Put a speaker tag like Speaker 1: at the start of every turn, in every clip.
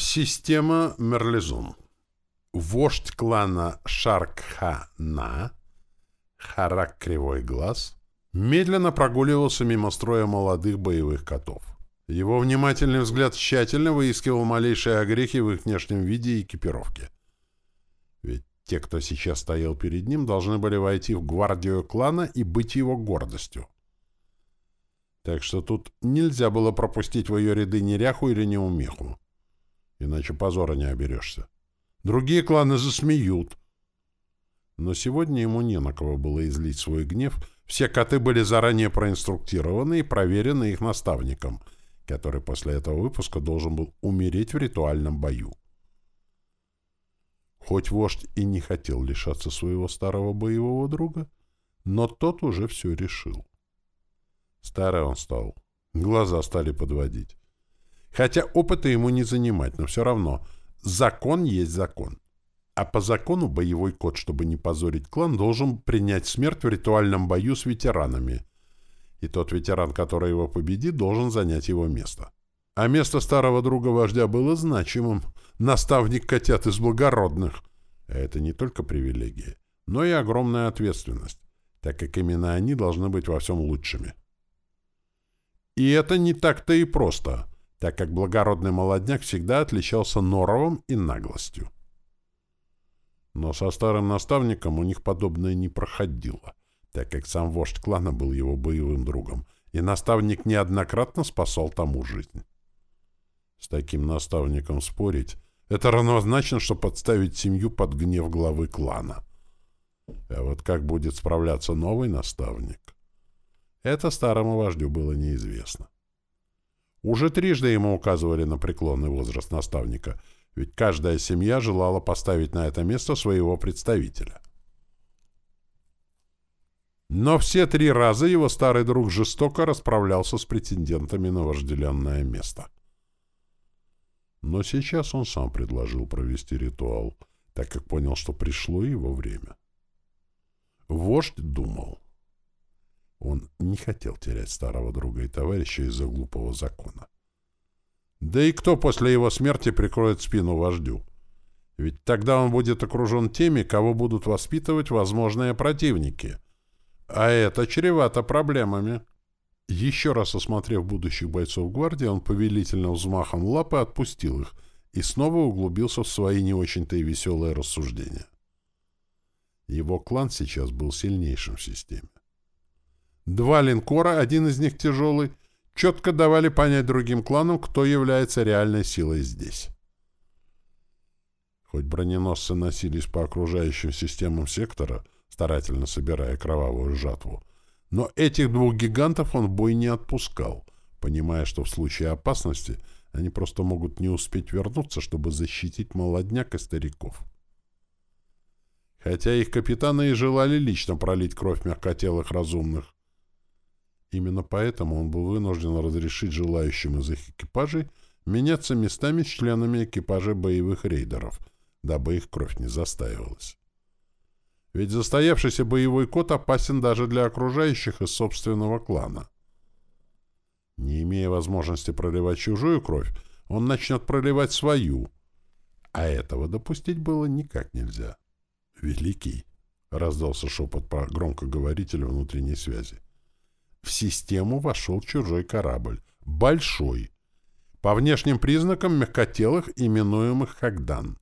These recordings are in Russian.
Speaker 1: Система Мерлезун. Вождь клана Шаркха-На, Харак Кривой Глаз, медленно прогуливался мимо строя молодых боевых котов. Его внимательный взгляд тщательно выискивал малейшие огрехи в их внешнем виде и экипировке. Ведь те, кто сейчас стоял перед ним, должны были войти в гвардию клана и быть его гордостью. Так что тут нельзя было пропустить в ее ряды неряху или неумеху иначе позора не оберешься. Другие кланы засмеют. Но сегодня ему не на кого было излить свой гнев. Все коты были заранее проинструктированы и проверены их наставником, который после этого выпуска должен был умереть в ритуальном бою. Хоть вождь и не хотел лишаться своего старого боевого друга, но тот уже все решил. Старый он стал. Глаза стали подводить. Хотя опыта ему не занимать, но все равно. Закон есть закон. А по закону боевой кот, чтобы не позорить клан, должен принять смерть в ритуальном бою с ветеранами. И тот ветеран, который его победит, должен занять его место. А место старого друга вождя было значимым. Наставник котят из благородных. А это не только привилегия, но и огромная ответственность, так как именно они должны быть во всем лучшими. И это не так-то и просто — так как благородный молодняк всегда отличался норовом и наглостью. Но со старым наставником у них подобное не проходило, так как сам вождь клана был его боевым другом, и наставник неоднократно спасал тому жизнь. С таким наставником спорить — это равнозначно, что подставить семью под гнев главы клана. А вот как будет справляться новый наставник? Это старому вождю было неизвестно. Уже трижды ему указывали на преклонный возраст наставника, ведь каждая семья желала поставить на это место своего представителя. Но все три раза его старый друг жестоко расправлялся с претендентами на вожделенное место. Но сейчас он сам предложил провести ритуал, так как понял, что пришло его время. Вождь думал — он не хотел терять старого друга и товарища из-за глупого закона. Да и кто после его смерти прикроет спину вождю? Ведь тогда он будет окружен теми, кого будут воспитывать возможные противники. А это чревато проблемами. Еще раз осмотрев будущих бойцов гвардии, он повелительным взмахом лапы отпустил их и снова углубился в свои не очень-то и веселые рассуждения. Его клан сейчас был сильнейшим в системе. Два линкора, один из них тяжелый, четко давали понять другим кланам, кто является реальной силой здесь. Хоть броненосцы носились по окружающим системам сектора, старательно собирая кровавую жатву, но этих двух гигантов он в бой не отпускал, понимая, что в случае опасности они просто могут не успеть вернуться, чтобы защитить молодняк и стариков. Хотя их капитаны и желали лично пролить кровь мягкотелых разумных, Именно поэтому он был вынужден разрешить желающим из их экипажей меняться местами с членами экипажа боевых рейдеров, дабы их кровь не застаивалась. Ведь застоявшийся боевой кот опасен даже для окружающих из собственного клана. Не имея возможности проливать чужую кровь, он начнет проливать свою, а этого допустить было никак нельзя. «Великий!» — раздался шепот по громкоговорителю внутренней связи в систему вошел чужой корабль. Большой. По внешним признакам мягкотелых, именуемых Хагдан.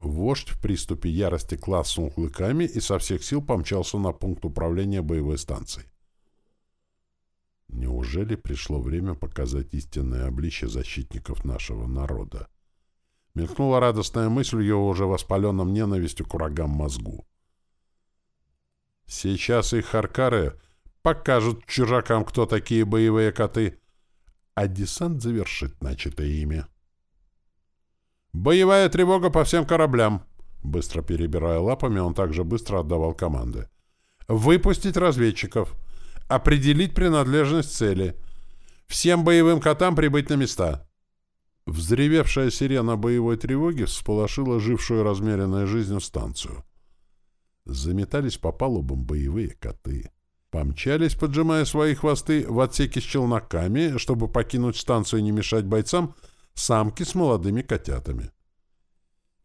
Speaker 1: Вождь в приступе ярости класснул клыками и со всех сил помчался на пункт управления боевой станцией. Неужели пришло время показать истинное обличье защитников нашего народа? Мелькнула радостная мысль в его уже воспаленном ненавистью к врагам мозгу. Сейчас их харкары покажут чужакам, кто такие боевые коты, а десант завершит начатое ими. «Боевая тревога по всем кораблям!» Быстро перебирая лапами, он также быстро отдавал команды. «Выпустить разведчиков! Определить принадлежность цели! Всем боевым котам прибыть на места!» Взревевшая сирена боевой тревоги всполошила жившую размеренной жизнью станцию. Заметались по палубам боевые коты. Помчались, поджимая свои хвосты, в отсеке с челноками, чтобы покинуть станцию и не мешать бойцам, самки с молодыми котятами.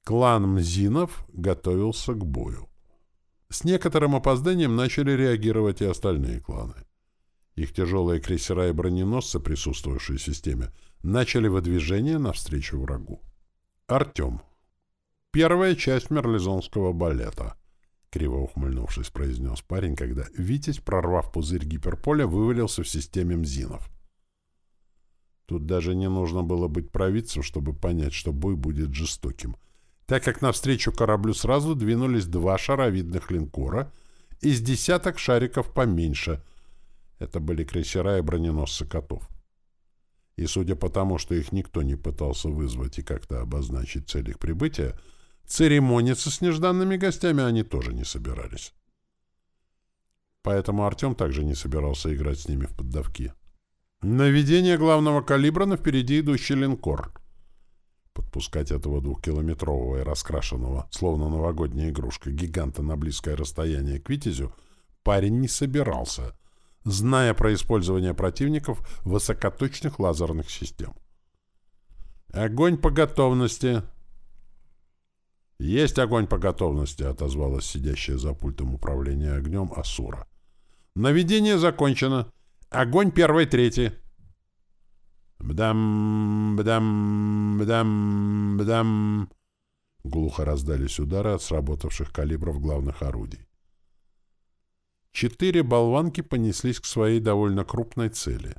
Speaker 1: Клан Мзинов готовился к бою. С некоторым опозданием начали реагировать и остальные кланы. Их тяжелые крейсера и броненосцы, присутствующие в системе, начали выдвижение навстречу врагу. Артем. Первая часть мерлизонского балета. Криво ухмыльнувшись, произнес парень, когда Витязь, прорвав пузырь гиперполя, вывалился в системе МЗИНов. Тут даже не нужно было быть провидцем, чтобы понять, что бой будет жестоким, так как навстречу кораблю сразу двинулись два шаровидных линкора из десяток шариков поменьше. Это были крейсера и броненосцы котов. И судя по тому, что их никто не пытался вызвать и как-то обозначить цель их прибытия, Церемониться с нежданными гостями они тоже не собирались. Поэтому Артем также не собирался играть с ними в поддавки. Наведение главного калибра на впереди идущий линкор. Подпускать этого двухкилометрового и раскрашенного, словно новогодняя игрушка, гиганта на близкое расстояние к Витязю парень не собирался, зная про использование противников высокоточных лазерных систем. «Огонь по готовности!» «Есть огонь по готовности», — отозвалась сидящая за пультом управления огнем Асура. «Наведение закончено. Огонь первый, третий». «Бдам, бдам, бдам, бдам», — глухо раздались удары от сработавших калибров главных орудий. Четыре болванки понеслись к своей довольно крупной цели.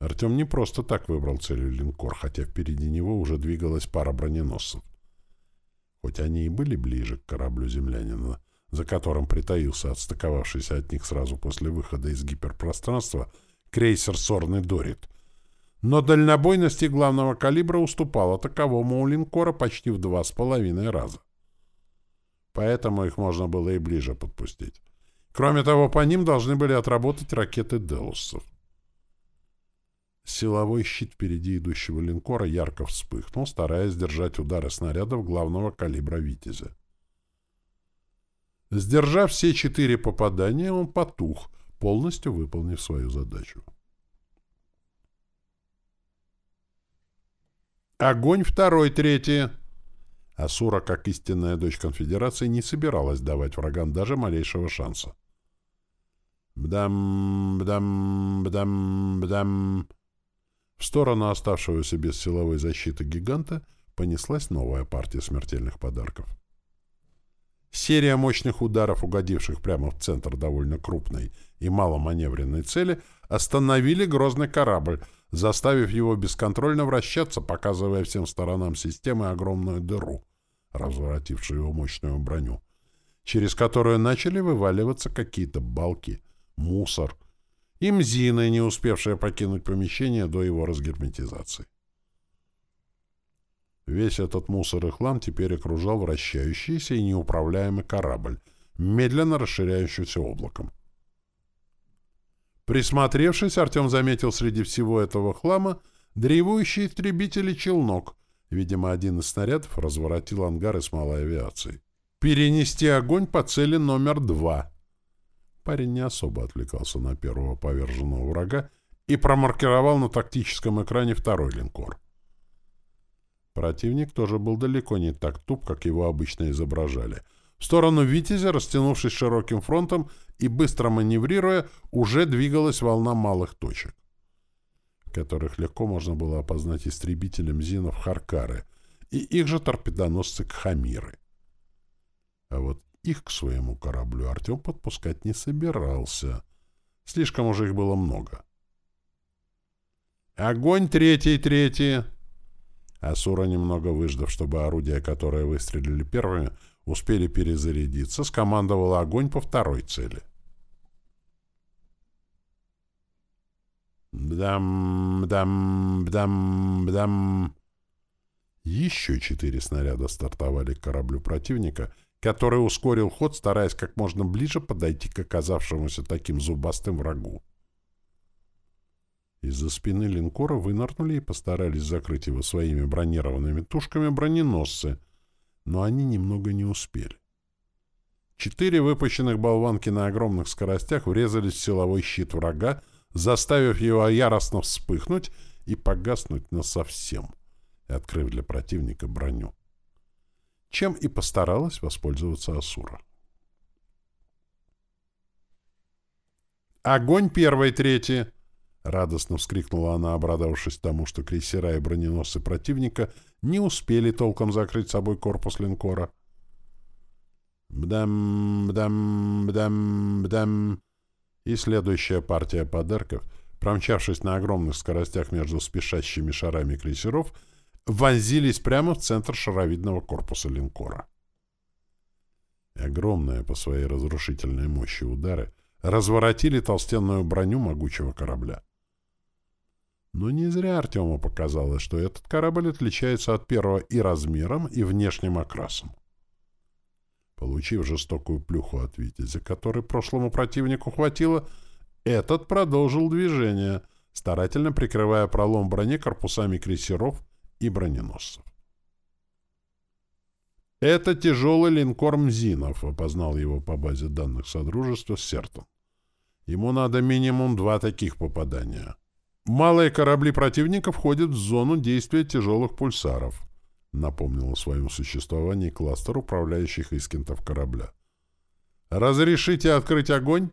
Speaker 1: Артем не просто так выбрал целью линкор, хотя впереди него уже двигалась пара броненосцев. Хоть они и были ближе к кораблю землянина, за которым притаился отстыковавшийся от них сразу после выхода из гиперпространства крейсер «Сорный Дорит», но дальнобойности главного калибра уступала таковому у линкора почти в два с половиной раза. Поэтому их можно было и ближе подпустить. Кроме того, по ним должны были отработать ракеты «Делуссов». Силовой щит впереди идущего линкора ярко вспыхнул, стараясь сдержать удары снарядов главного калибра «Витязя». Сдержав все четыре попадания, он потух, полностью выполнив свою задачу. Огонь второй, третий. Асура, как истинная дочь конфедерации, не собиралась давать врагам даже малейшего шанса. Бдам, бдам, бдам, бдам. В сторону оставшегося без силовой защиты гиганта понеслась новая партия смертельных подарков. Серия мощных ударов, угодивших прямо в центр довольно крупной и маломаневренной цели, остановили грозный корабль, заставив его бесконтрольно вращаться, показывая всем сторонам системы огромную дыру, разворотившую его мощную броню, через которую начали вываливаться какие-то балки, мусор, и Мзина, не успевшая покинуть помещение до его разгерметизации. Весь этот мусор и хлам теперь окружал вращающийся и неуправляемый корабль, медленно расширяющийся облаком. Присмотревшись, Артем заметил среди всего этого хлама дрейвующий и челнок. Видимо, один из снарядов разворотил ангары с малой авиацией. Перенести огонь по цели номер два — Парень не особо отвлекался на первого поверженного врага и промаркировал на тактическом экране второй линкор. Противник тоже был далеко не так туп, как его обычно изображали. В сторону «Витязя», растянувшись широким фронтом и быстро маневрируя, уже двигалась волна малых точек, которых легко можно было опознать истребителям Зинов Харкары и их же торпедоносцы Кхамиры. А вот их к своему кораблю Артем подпускать не собирался. Слишком уже их было много. «Огонь третий, третий!» Асура, немного выждав, чтобы орудия, которые выстрелили первыми, успели перезарядиться, скомандовала огонь по второй цели. Бдам, бдам, бдам, бдам. Еще четыре снаряда стартовали к кораблю противника — который ускорил ход, стараясь как можно ближе подойти к оказавшемуся таким зубастым врагу. Из-за спины линкора вынырнули и постарались закрыть его своими бронированными тушками броненосцы, но они немного не успели. Четыре выпущенных болванки на огромных скоростях врезались в силовой щит врага, заставив его яростно вспыхнуть и погаснуть насовсем, открыв для противника броню. Чем и постаралась воспользоваться Асура. «Огонь первый, третий!» Радостно вскрикнула она, обрадовавшись тому, что крейсера и броненосцы противника не успели толком закрыть собой корпус линкора. Бдам, бдам, бдам, бдам. И следующая партия подарков, промчавшись на огромных скоростях между спешащими шарами крейсеров, вонзились прямо в центр шаровидного корпуса линкора. Огромные по своей разрушительной мощи удары разворотили толстенную броню могучего корабля. Но не зря Артему показалось, что этот корабль отличается от первого и размером, и внешним окрасом. Получив жестокую плюху от Витязя, который прошлому противнику хватило, этот продолжил движение, старательно прикрывая пролом брони корпусами крейсеров и броненосцев. «Это тяжелый линкор Мзинов», — опознал его по базе данных Содружества Сертон. «Ему надо минимум два таких попадания». Малые корабли противника входят в зону действия тяжелых пульсаров, напомнил о своем существовании кластер управляющих искентов корабля. «Разрешите открыть огонь?»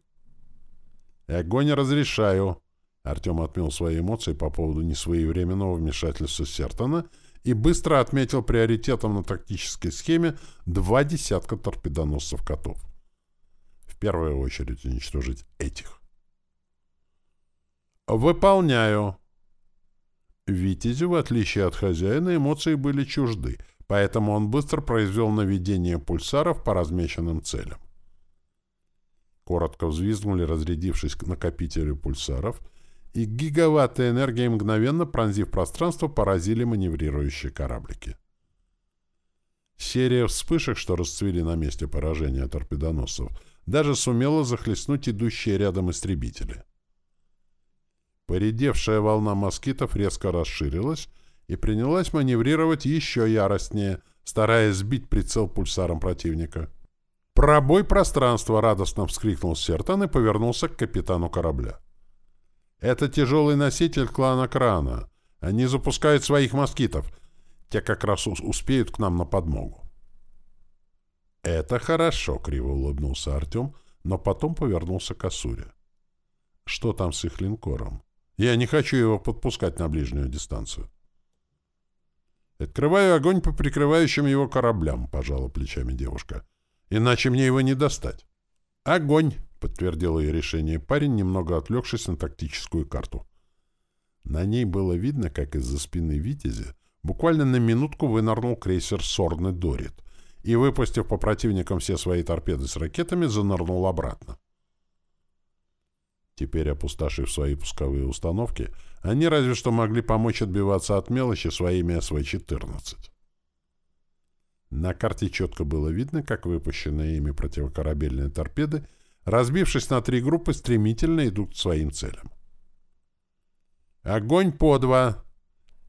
Speaker 1: «Огонь разрешаю», — Артем отмел свои эмоции по поводу несвоевременного вмешательства Сертона и быстро отметил приоритетом на тактической схеме два десятка торпедоносцев котов. В первую очередь уничтожить этих. «Выполняю». Витязю, в отличие от хозяина, эмоции были чужды, поэтому он быстро произвел наведение пульсаров по размеченным целям. Коротко взвизгнули, разрядившись к накопителю пульсаров, и гигаватты энергии, мгновенно пронзив пространство, поразили маневрирующие кораблики. Серия вспышек, что расцвели на месте поражения торпедоносцев, даже сумела захлестнуть идущие рядом истребители. Поредевшая волна москитов резко расширилась и принялась маневрировать еще яростнее, стараясь сбить прицел пульсаром противника. «Пробой пространства!» — радостно вскрикнул Сертан и повернулся к капитану корабля. «Это тяжелый носитель клана Крана. Они запускают своих москитов. Те как раз успеют к нам на подмогу». «Это хорошо», — криво улыбнулся Артем, но потом повернулся к Асуре. «Что там с их линкором?» Я не хочу его подпускать на ближнюю дистанцию. «Открываю огонь по прикрывающим его кораблям», — пожала плечами девушка. «Иначе мне его не достать». «Огонь», — подтвердил ее решение парень, немного отвлекшись на тактическую карту. На ней было видно, как из-за спины Витязи буквально на минутку вынырнул крейсер «Сорны Дорит» и, выпустив по противникам все свои торпеды с ракетами, занырнул обратно. Теперь, опустошив свои пусковые установки, они разве что могли помочь отбиваться от мелочи своими СВ-14. На карте четко было видно, как выпущенные ими противокорабельные торпеды, разбившись на три группы, стремительно идут к своим целям. «Огонь по два!»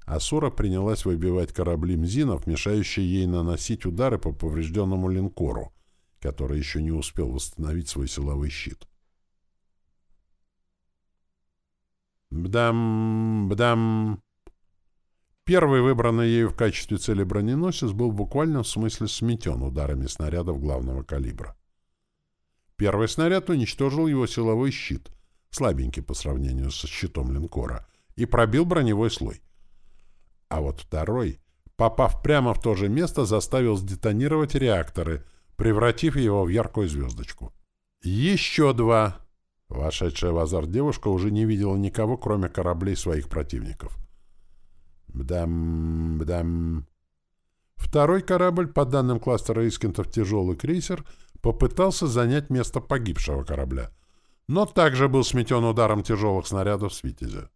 Speaker 1: Асура принялась выбивать корабли Мзинов, мешающие ей наносить удары по поврежденному линкору, который еще не успел восстановить свой силовой щит. Бдам, бдам. Первый выбранный ею в качестве цели броненосец был в буквальном смысле сметен ударами снарядов главного калибра. Первый снаряд уничтожил его силовой щит, слабенький по сравнению со щитом линкора, и пробил броневой слой. А вот второй, попав прямо в то же место, заставил сдетонировать реакторы, превратив его в яркую звездочку. Еще два Вошедшая в азарт девушка уже не видела никого, кроме кораблей своих противников. Бдам, бдам. Второй корабль, по данным кластера Искентов «Тяжелый крейсер», попытался занять место погибшего корабля, но также был сметен ударом тяжелых снарядов с «Витязя».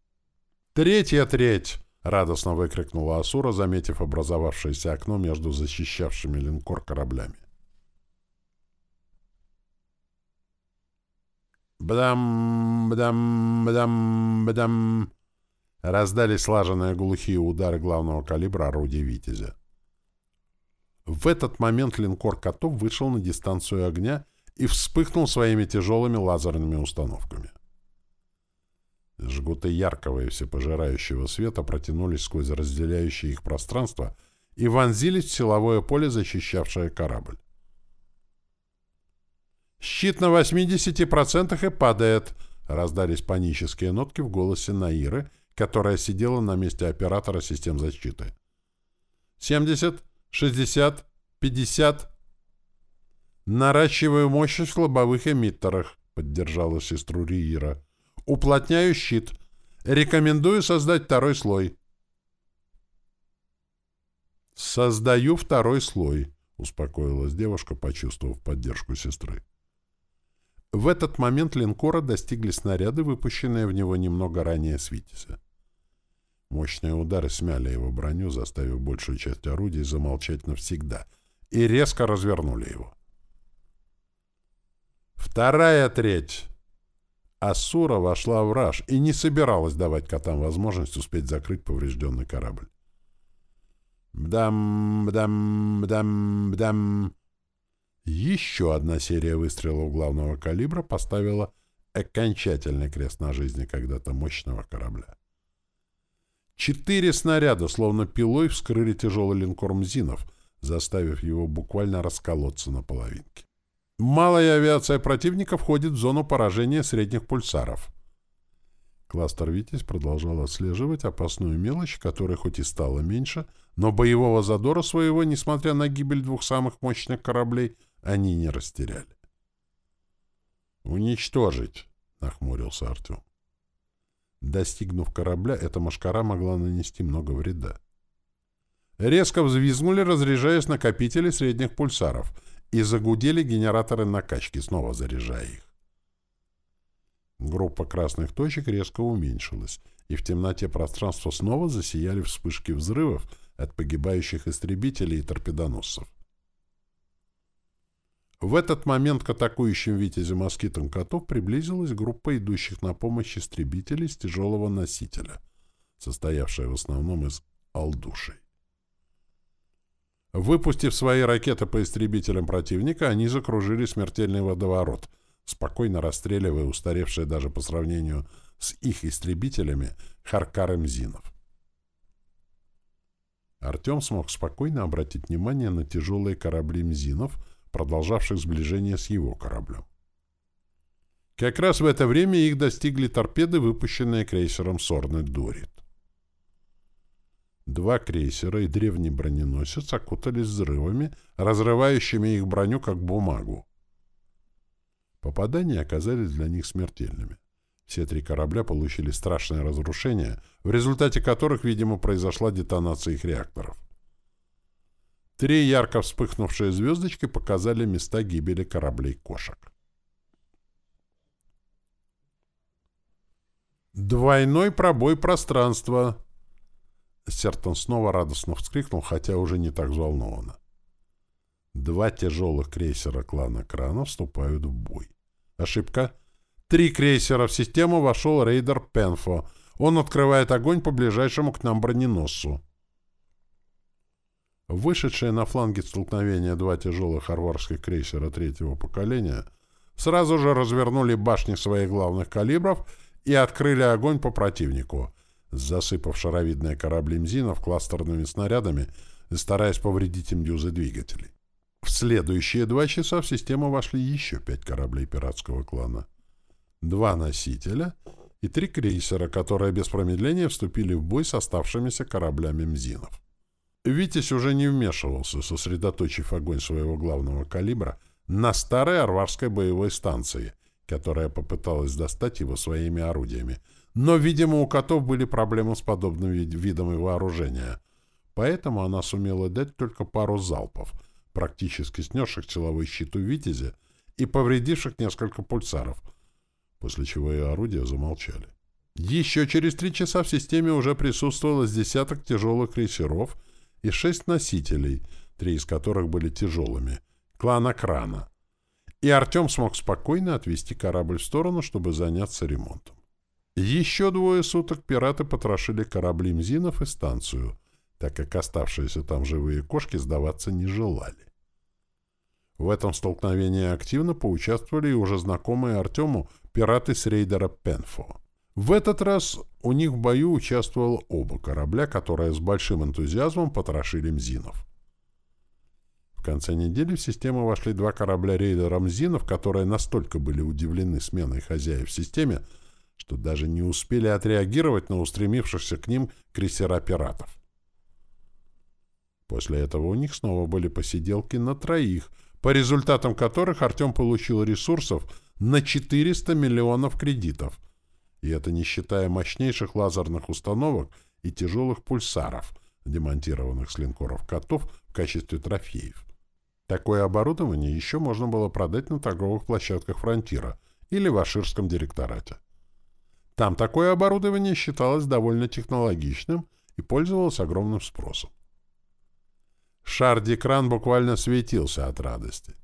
Speaker 1: «Третья треть!» — радостно выкрикнула Асура, заметив образовавшееся окно между защищавшими линкор кораблями. Бдам, бдам, бдам, бдам. Раздались слаженные глухие удары главного калибра орудия «Витязя». В этот момент линкор «Котов» вышел на дистанцию огня и вспыхнул своими тяжелыми лазерными установками. Жгуты яркого и всепожирающего света протянулись сквозь разделяющее их пространство и вонзились в силовое поле, защищавшее корабль. «Щит на 80% и падает!» — раздались панические нотки в голосе Наиры, которая сидела на месте оператора систем защиты. «70, 60, 50...» «Наращиваю мощность в лобовых эмиттерах», — поддержала сестру Риира. «Уплотняю щит. Рекомендую создать второй слой». «Создаю второй слой», — успокоилась девушка, почувствовав поддержку сестры. В этот момент линкора достигли снаряды, выпущенные в него немного ранее с «Витязя». Мощные удары смяли его броню, заставив большую часть орудий замолчать навсегда, и резко развернули его. Вторая треть. Ассура вошла в раж и не собиралась давать котам возможность успеть закрыть поврежденный корабль. Бдам, бдам, бдам, бдам. Еще одна серия выстрелов главного калибра поставила окончательный крест на жизни когда-то мощного корабля. Четыре снаряда, словно пилой, вскрыли тяжелый линкор «Мзинов», заставив его буквально расколоться на половинки. Малая авиация противника входит в зону поражения средних пульсаров. Кластер «Витязь» продолжал отслеживать опасную мелочь, которая хоть и стала меньше, но боевого задора своего, несмотря на гибель двух самых мощных кораблей, они не растеряли. «Уничтожить!» — нахмурился Артем. Достигнув корабля, эта машкара могла нанести много вреда. Резко взвизгнули, разряжаясь накопители средних пульсаров — и загудели генераторы накачки, снова заряжая их. Группа красных точек резко уменьшилась, и в темноте пространства снова засияли вспышки взрывов от погибающих истребителей и торпедоносцев. В этот момент к атакующим «Витязе» москитам котов приблизилась группа идущих на помощь истребителей с тяжелого носителя, состоявшая в основном из алдушей. Выпустив свои ракеты по истребителям противника, они закружили смертельный водоворот, спокойно расстреливая устаревшие даже по сравнению с их истребителями Харкар Мзинов. Артем смог спокойно обратить внимание на тяжелые корабли Мзинов, продолжавших сближение с его кораблем. Как раз в это время их достигли торпеды, выпущенные крейсером Сорны Дорит. Два крейсера и древний броненосец окутались взрывами, разрывающими их броню как бумагу. Попадания оказались для них смертельными. Все три корабля получили страшное разрушение, в результате которых, видимо, произошла детонация их реакторов. Три ярко вспыхнувшие звездочки показали места гибели кораблей кошек. Двойной пробой пространства. Сертон снова радостно вскрикнул, хотя уже не так взволнованно. Два тяжелых крейсера клана Крана вступают в бой. Ошибка. Три крейсера в систему вошел рейдер Пенфо. Он открывает огонь по ближайшему к нам броненосцу. Вышедшие на фланге столкновения два тяжелых арварских крейсера третьего поколения сразу же развернули башни своих главных калибров и открыли огонь по противнику — засыпав шаровидные корабли Мзинов кластерными снарядами и стараясь повредить им дюзы двигателей. В следующие два часа в систему вошли еще пять кораблей пиратского клана. Два носителя и три крейсера, которые без промедления вступили в бой с оставшимися кораблями Мзинов. Витязь уже не вмешивался, сосредоточив огонь своего главного калибра на старой арварской боевой станции, которая попыталась достать его своими орудиями — но, видимо, у котов были проблемы с подобным видом вооружения, поэтому она сумела дать только пару залпов, практически снесших силовой щит у «Витязя» и повредивших несколько пульсаров, после чего ее орудия замолчали. Еще через три часа в системе уже присутствовало с десяток тяжелых крейсеров и шесть носителей, три из которых были тяжелыми, клана Крана. И Артем смог спокойно отвести корабль в сторону, чтобы заняться ремонтом. Еще двое суток пираты потрошили корабли Мзинов и станцию, так как оставшиеся там живые кошки сдаваться не желали. В этом столкновении активно поучаствовали и уже знакомые Артему пираты с рейдера Пенфо. В этот раз у них в бою участвовало оба корабля, которые с большим энтузиазмом потрошили Мзинов. В конце недели в систему вошли два корабля рейдера Мзинов, которые настолько были удивлены сменой хозяев в системе, что даже не успели отреагировать на устремившихся к ним крейсера пиратов. После этого у них снова были посиделки на троих, по результатам которых Артем получил ресурсов на 400 миллионов кредитов, и это не считая мощнейших лазерных установок и тяжелых пульсаров, демонтированных с линкоров «Котов» в качестве трофеев. Такое оборудование еще можно было продать на торговых площадках «Фронтира» или в Аширском директорате. Там такое оборудование считалось довольно технологичным и пользовалось огромным спросом. Шар-Дикран буквально светился от радости.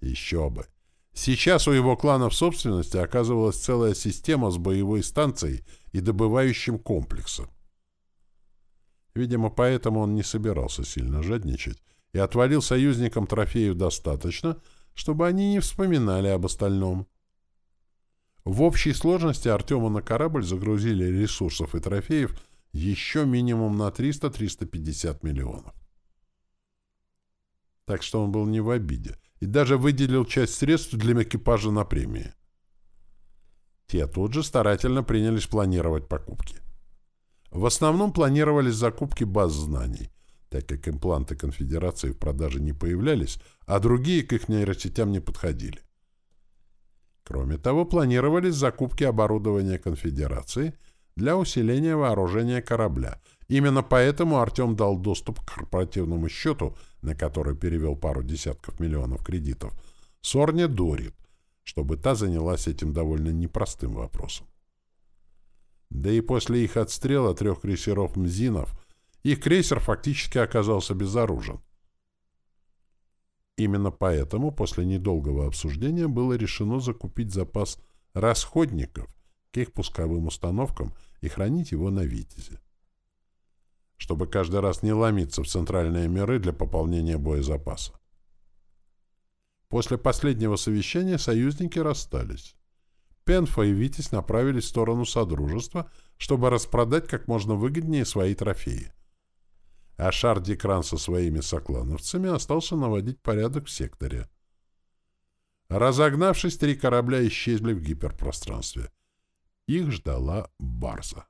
Speaker 1: Еще бы! Сейчас у его клана в собственности оказывалась целая система с боевой станцией и добывающим комплексом. Видимо, поэтому он не собирался сильно жадничать и отвалил союзникам трофеев достаточно, чтобы они не вспоминали об остальном. В общей сложности Артема на корабль загрузили ресурсов и трофеев еще минимум на 300-350 миллионов. Так что он был не в обиде и даже выделил часть средств для экипажа на премии. Те тут же старательно принялись планировать покупки. В основном планировались закупки баз знаний, так как импланты конфедерации в продаже не появлялись, а другие к их нейросетям не подходили. Кроме того, планировались закупки оборудования конфедерации для усиления вооружения корабля. Именно поэтому Артем дал доступ к корпоративному счету, на который перевел пару десятков миллионов кредитов, Сорне Дорит, чтобы та занялась этим довольно непростым вопросом. Да и после их отстрела трех крейсеров «Мзинов» их крейсер фактически оказался безоружен. Именно поэтому после недолгого обсуждения было решено закупить запас расходников к их пусковым установкам и хранить его на «Витязе». Чтобы каждый раз не ломиться в центральные миры для пополнения боезапаса. После последнего совещания союзники расстались. Пенфа и Витязь направились в сторону Содружества, чтобы распродать как можно выгоднее свои трофеи а Шар-Дикран со своими соклановцами остался наводить порядок в секторе. Разогнавшись, три корабля исчезли в гиперпространстве. Их ждала Барза.